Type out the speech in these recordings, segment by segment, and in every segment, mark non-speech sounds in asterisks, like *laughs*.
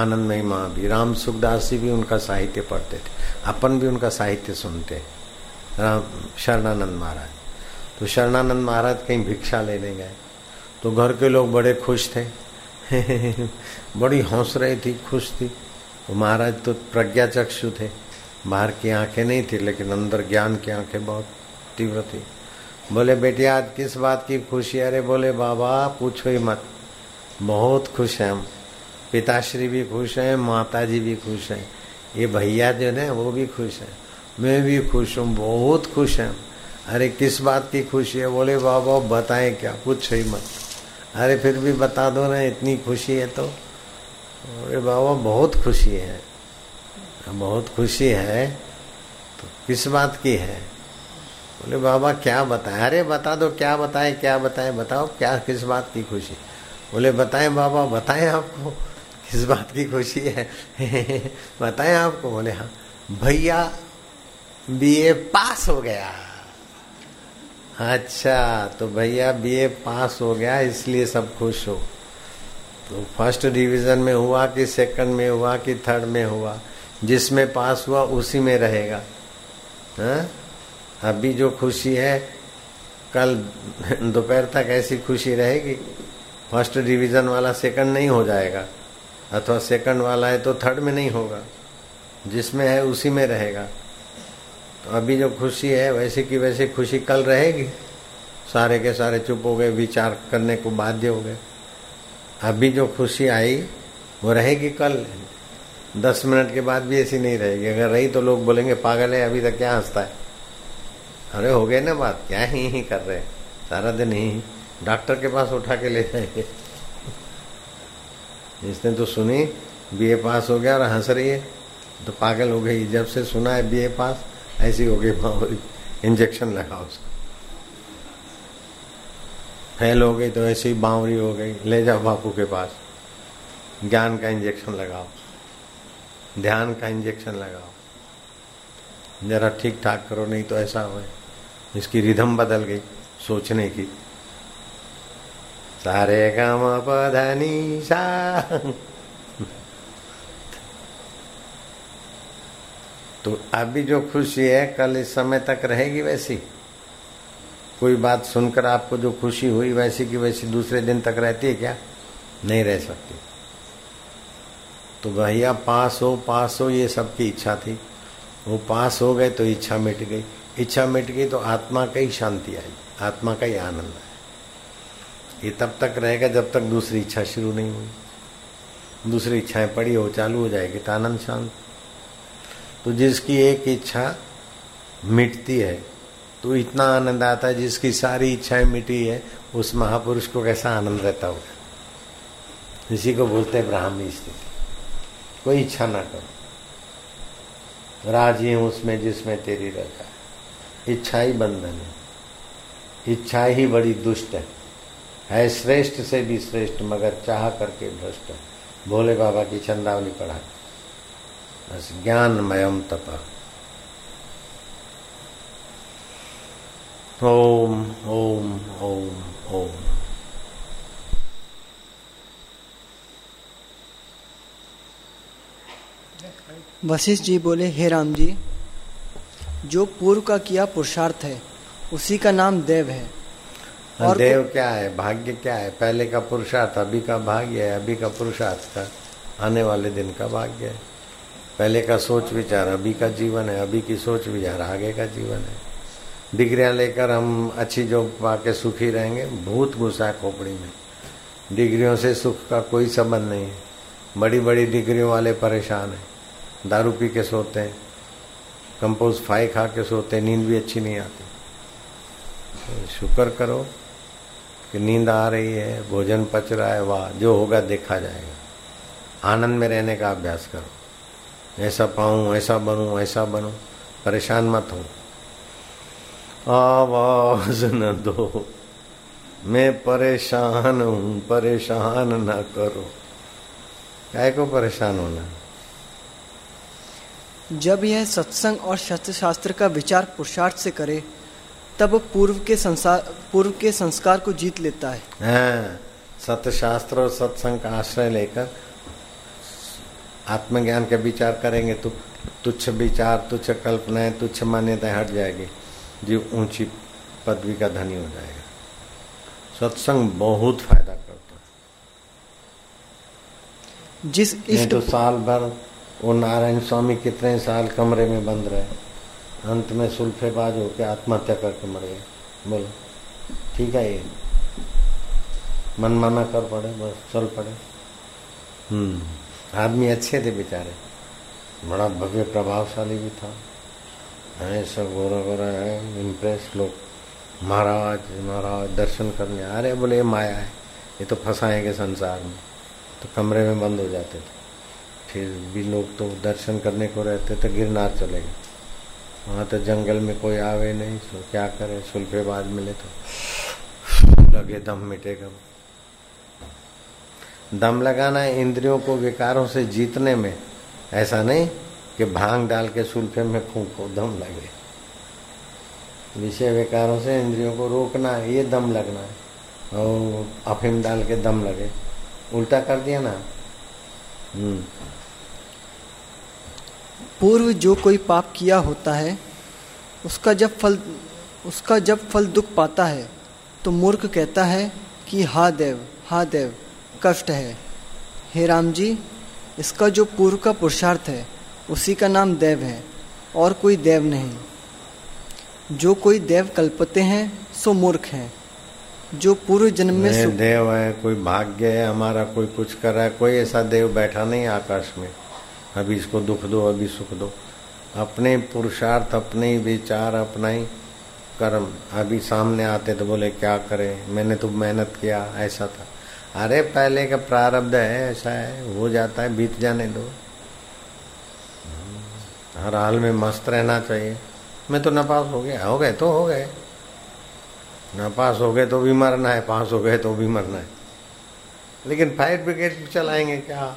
आनंदमयी माँ भी। राम सुखदास जी भी उनका साहित्य पढ़ते थे। अपन भी उनका साहित्य सुनते। राम, शरणानंद महाराज। तो शरणानंद महाराज कहीं भिक्षा लेने गए। तो घर के लोग बड़े खुश थे। *laughs* बड़ी हौस रही थी, खुश थी। तो महाराज तो प्रज्ञा चक्षु थे। बाहर की आँखें नहीं थी, लेकिन अंदर ज्ञान की आँखें बहुत तीव्र थी। बोले, बेटी, आज किस बात की खुशी? अरे बोले, बाबा, पूछो ही मत। बहुत खुश है हम। पिताश्री भी खुश हैं माता जी भी खुश हैं। ये भैया जो है, वो भी खुश है। मैं भी खुश हूँ, बहुत खुश हैं। अरे, किस बात की खुशी है? बोले, बाबा, बताएँ क्या? पूछो ही मत। अरे, फिर भी बता दो ना, इतनी खुशी है तो। अरे बाबा, बहुत खुशी है। बहुत खुशी है तो किस बात की है? बोले, बाबा, क्या बताए? अरे, बता दो, क्या बताए क्या बताए? बताओ, क्या, किस बात की खुशी? बोले, बताएँ, बाबा, बताएँ आपको। किस बात की खुशी है। *laughs* बताएँ आपको, बोले हाँ। भैया बीए पास हो गया। अच्छा तो भैया बीए पास हो गया, इसलिए सब खुश हो। तो फ़र्स्ट डिवीज़न में हुआ कि सेकंड में हुआ कि थर्ड में हुआ? जिसमें पास हुआ, उसी में रहेगा। हा? अभी जो खुशी है, कल *laughs* दोपहर तक ऐसी खुशी रहेगी फ़र्स्ट डिवीज़न वाला सेकंड नहीं हो जाएगा। अथवा सेकंड वाला है तो थर्ड में नहीं होगा। जिसमें है उसी में रहेगा। तो अभी जो खुशी है, वैसे की वैसे खुशी कल रहेगी। सारे के सारे चुप हो गए, विचार करने को बाध्य हो गए। अभी जो खुशी आई, वो रहेगी कल। दस मिनट के बाद भी ऐसी नहीं रहेगी। अगर रही तो लोग बोलेंगे, पागल है, अभी तक क्या हंसता है? अरे, हो गए ना बात। क्या ही ही कर रहे हैं? सारा दिन ही। डॉक्टर के पास उठा के ले जाएँगे। इसने तो सुनी, बीए पास हो गया और हंस रही है। तो पागल हो गई, जब से सुना है बीए पास, ऐसी हो गई बावरी इंजेक्शन लगाओ उसको। फेल हो गई तो ऐसी बावरी हो गई, ले जाओ बापू के पास। ज्ञान का इंजेक्शन लगाओ। ध्यान का इंजेक्शन लगाओ। जरा ठीक ठाक करो, नहीं तो ऐसा हो इसकी रिधम बदल गई सोचने की। सारे गम पधनी सा तो अभी जो खुशी है, कल इस समय तक रहेगी वैसी। कोई बात सुनकर आपको जो खुशी हुई वैसी की वैसी दूसरे दिन तक रहती है क्या? नहीं रह सकती। तो भैया, पास हो पास हो ये सबकी इच्छा थी। वो पास हो गए तो इच्छा मिट गई। इच्छा मिट गई तो आत्मा का ही शांति आई, आत्मा का ही आनंद है ये तब तक रहेगा जब तक दूसरी इच्छा शुरू नहीं हुई। दूसरी इच्छाएँ पड़ी हो, चालू हो जाएगी तो आनंद शांत। तो जिसकी एक इच्छा मिटती है तो इतना आनंद आता है जिसकी सारी इच्छाएँ मिटी है, उस महापुरुष को कैसा आनंद रहता होगा? इसी को बोलते हैं ब्राह्मी स्थिति। कोई इच्छा ना करो। राज़ी हूँ उसमें जिसमें तेरी रखा इच्छा ही बंधन है। इच्छा ही बड़ी दुष्ट है। है श्रेष्ठ से भी श्रेष्ठ, मगर चाह करके भ्रष्ट। भोले बाबा की चंदावली पढ़ा। बस ज्ञानमयम तप। ओम ओम ओम ओम। वशिष्ठ जी बोले, हे राम जी, जो पूर्व का किया पुरुषार्थ है, उसी का नाम देव है। और देव क्या है? भाग्य क्या है? पहले का पुरुषार्थ अभी का भाग्य है अभी का पुरुषार्थ का। आने वाले दिन का भाग्य है। पहले का सोच विचार अभी का जीवन है अभी की सोच विचार आगे का जीवन है। डिग्रियाँ लेकर हम अच्छी जॉब पाके सुखी रहेंगे भूत घुसा है खोपड़ी में। डिग्रियों से सुख का कोई संबंध नहीं है। बड़ी बड़ी डिग्रियों वाले परेशान हैं। दारू पी के सोते हैं। कंपोज फाई खा के सोते हैं नींद भी अच्छी नहीं आती। तो शुक्र करो कि नींद आ रही है, भोजन पच रहा है, वाह, जो होगा देखा जाएगा। आनंद में रहने का अभ्यास करो। ऐसा पाऊँ, ऐसा बनूं ऐसा बनूं, परेशान मत हो। आवाज़ न दो। मैं परेशान हूँ, परेशान न करो। काय को परेशान होना? जब यह सत्संग और शस्त्र शास्त्र का विचार पुरुषार्थ से करे तब पूर्व के संसार पूर्व के संस्कार को जीत लेता है। हाँ, सत्य शास्त्र और सत्संग का आश्रय लेकर आत्मज्ञान के विचार करेंगे तो तुच्छ विचार तुच्छ कल्पनाएँ तुच्छ मान्यताएँ हट जाएगी। जीव ऊँची पदवी का धनी हो जाएगा। सत्संग बहुत फ़ायदा करता है। जिस इष्ट तो साल भर वो नारायण स्वामी कितने साल कमरे में बंद रहे। अंत में सुल्फेबाज होकर आत्महत्या करके मर गए। बोलो। ठीक है ये। मनमाना कर पड़े, बस चल पड़े। हम्म। आदमी अच्छे थे बेचारे। बड़ा भव्य, प्रभावशाली भी था। ऐसा गोरा गोरा है इम्प्रेस लोग। महाराज महाराज, दर्शन करने अरे बोले माया है। ये तो फंसाएँगे संसार में। तो कमरे में बंद हो जाते थे। फिर भी लोग तो दर्शन करने को रहते तो गिरनार चले गए। वहाँ तो जंगल में कोई आवे नहीं तो क्या करे? सुल्फे बाद मिले तो लगे दम मिटेगा दम लगाना इंद्रियों को विकारों से जीतने में ऐसा नहीं कि भाँग डाल के सुल्फे में फूको, दम लगे। विषय विकारों से इंद्रियों को रोकना, ये दम लगना है। और अफीम डाल के दम लगे। उल्टा कर दिया ना? हम्म। पूर्व जो कोई पाप किया होता है उसका जब फल उसका जब फल दुख पाता है तो मूर्ख कहता है कि हा देव हा देव कष्ट है। हे राम जी इसका जो पूर्व का पुरुषार्थ है उसी का नाम देव है और कोई देव नहीं। जो कोई देव कल्पते हैं सो मूर्ख है। जो पूर्व जन्म में देव है कोई भाग्य है हमारा कोई कुछ कर रहा है कोई ऐसा देव बैठा नहीं आकाश में। अभी इसको दुख दो, अभी सुख दो। अपने पुरुषार्थ, अपने ही विचार, अपना ही कर्म। अभी सामने आते तो बोले, क्या करें? मैंने तो मेहनत किया, ऐसा था। अरे, पहले का प्रारब्ध है, ऐसा है, हो जाता है, बीत जाने दो। हर हाल में मस्त रहना चाहिए। मैं तो नापास हो गया। हो गए तो हो गए। नापास हो गए तो भी मरना है, पास हो गए तो भी मरना है। लेकिन फायर ब्रिगेड चलाएँगे क्या?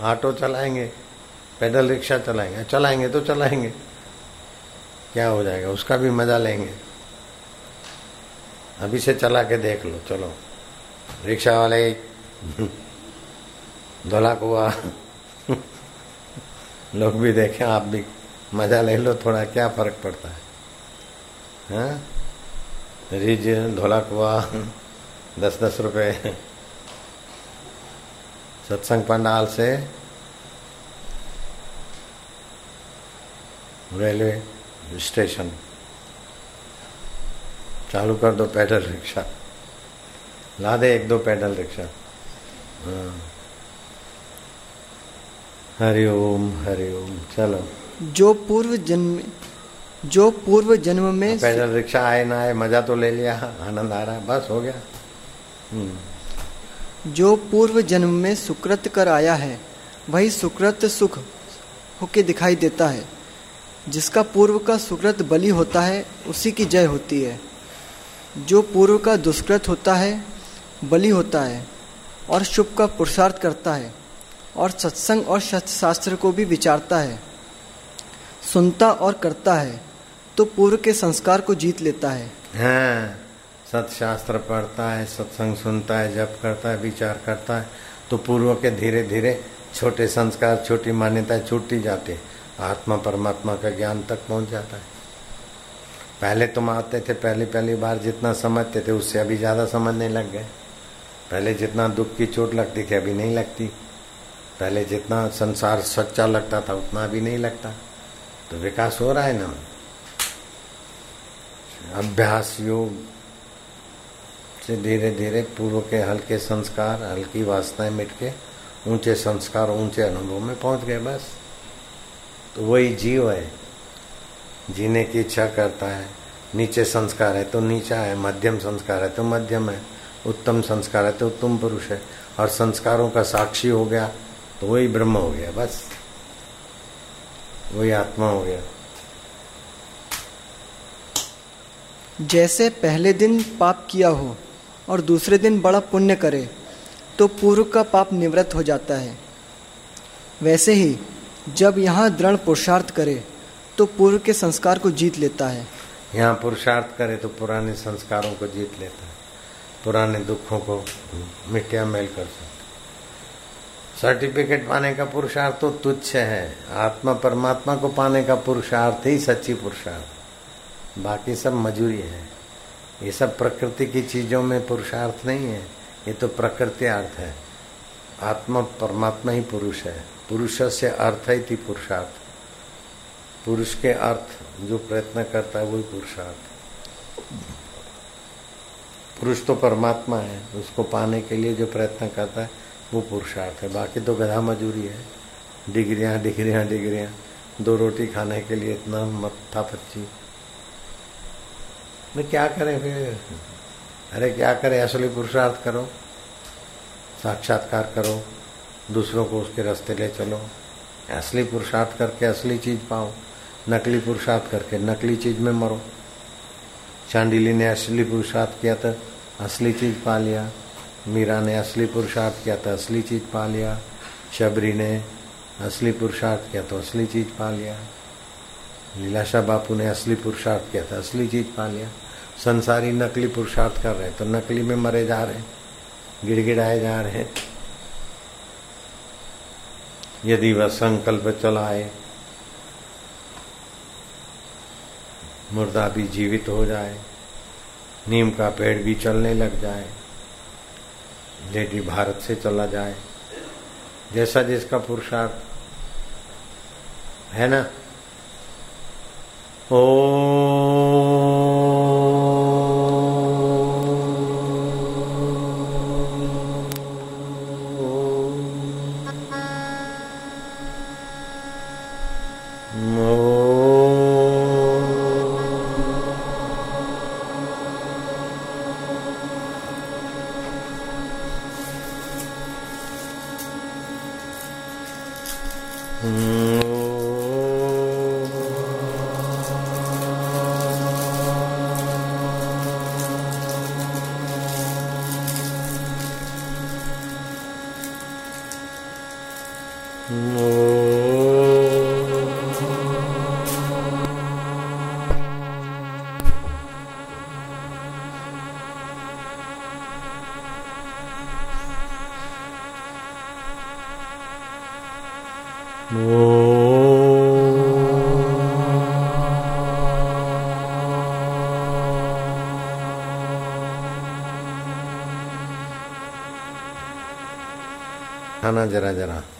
ऑटो चलाएँगे, पैदल रिक्शा चलाएँगे चलाएँगे तो चलाएँगे। क्या हो जाएगा? उसका भी मज़ा लेंगे। अभी से चला के देख लो, चलो। रिक्शा वाले धोला कुआ लोग भी देखें, आप भी मज़ा ले लो, थोड़ा क्या फ़र्क पड़ता है। हाँ? रिज धोला कुआ दस दस रुपए। सत्संग पंडाल से रेलवे स्टेशन। चालू कर दो पैदल रिक्शा। ला दे एक दो पैदल रिक्शा। हाँ। हरिओम हरिओम चलो। जो पूर्व जन्म जो पूर्व जन्म में हाँ, पैदल रिक्शा आए ना आए मज़ा तो ले लिया आनंद आ रहा है बस हो गया। हम्म। जो पूर्व जन्म में सुकृत कर आया है, वही सुकृत सुख होके दिखाई देता है। जिसका पूर्व का सुकृत बलि होता है, उसी की जय होती है। जो पूर्व का दुष्कृत होता है, बलि होता है और शुभ का पुरुषार्थ करता है और सत्संग और शास्त्र को भी विचारता है, सुनता और करता है तो पूर्व के संस्कार को जीत लेता है। हाँ। सत्शास्त्र पढ़ता है, सत्संग सुनता है, जप करता है, विचार करता है तो पूर्व के धीरे धीरे छोटे संस्कार, छोटी मान्यताएँ छूटती जाती है। आत्मा परमात्मा का ज्ञान तक पहुँच जाता है। पहले तुम आते थे पहली पहली बार जितना समझते थे, उससे अभी ज़्यादा समझने लग गए। पहले जितना दुख की चोट लगती थी, अभी नहीं लगती। पहले जितना संसार सच्चा लगता था, उतना अभी नहीं लगता। तो विकास हो रहा है ना? अभ्यास, योग से धीरे धीरे पूर्व के हल्के संस्कार, हल्की वासनाएँ मिट के ऊँचे संस्कार, ऊँचे अनुभव में पहुँच गए बस। तो वही जीव है। जीने की इच्छा करता है। नीचे संस्कार है तो नीचा है, मध्यम संस्कार है तो मध्यम है, उत्तम संस्कार है तो उत्तम पुरुष है। और संस्कारों का साक्षी हो गया तो वही ब्रह्म हो गया, बस। वही आत्मा हो गया। जैसे पहले दिन पाप किया हो और दूसरे दिन बड़ा पुण्य करे तो पूर्व का पाप निवृत्त हो जाता है। वैसे ही, जब यहाँ दृढ़ पुरुषार्थ करे तो पूर्व के संस्कार को जीत लेता है। यहाँ पुरुषार्थ करे तो पुराने संस्कारों को जीत लेता है। पुराने दुखों को मिट्टिया मेल कर सकता सर्टिफिकेट पाने का पुरुषार्थ तो तुच्छ है। आत्मा परमात्मा को पाने का पुरुषार्थ ही सच्ची पुरुषार्थ। बाकी सब मजूरी है। ये सब प्रकृति की चीज़ों में पुरुषार्थ नहीं है, ये तो प्रकृति अर्थ है। आत्मा परमात्मा ही पुरुष है। पुरुष से अर्थ ही थी पुरुषार्थ। पुरुष के अर्थ, जो प्रयत्न करता है, वही पुरुषार्थ। पुरुष तो परमात्मा है, उसको पाने के लिए जो प्रयत्न करता है, वो पुरुषार्थ है। बाकी तो गधा मजूरी है। डिग्रियाँ डिग्रियाँ डिग्रियाँ। दो रोटी खाने के लिए इतना मत्था पच्ची। मैं क्या करें फिर? अरे क्या करें? असली पुरुषार्थ करो, साक्षात्कार करो, दूसरों को उसके रास्ते ले चलो। असली पुरुषार्थ करके असली चीज़ पाओ, नकली पुरुषार्थ करके नकली चीज़ में मरो। चांडिली ने असली पुरुषार्थ किया था, असली चीज़ पा लिया। मीरा ने असली पुरुषार्थ किया था, असली चीज़ पा लिया। शबरी ने असली पुरुषार्थ किया तो असली चीज़ पा लिया। लीलाशाह बापू ने असली पुरुषार्थ किया था, असली चीज़ पा लिया। संसारी नकली पुरुषार्थ कर रहे तो नकली में मरे जा रहे गिड़गिड़ाए जा रहे यदि वह संकल्प चलाए, मुर्दा भी जीवित हो जाए, नीम का पेड़ भी चलने लग जाए, लेडी भारत से चला जाए, जैसा जिसका पुरुषार्थ, है ना? ओ Mm. खाना जरा जरा।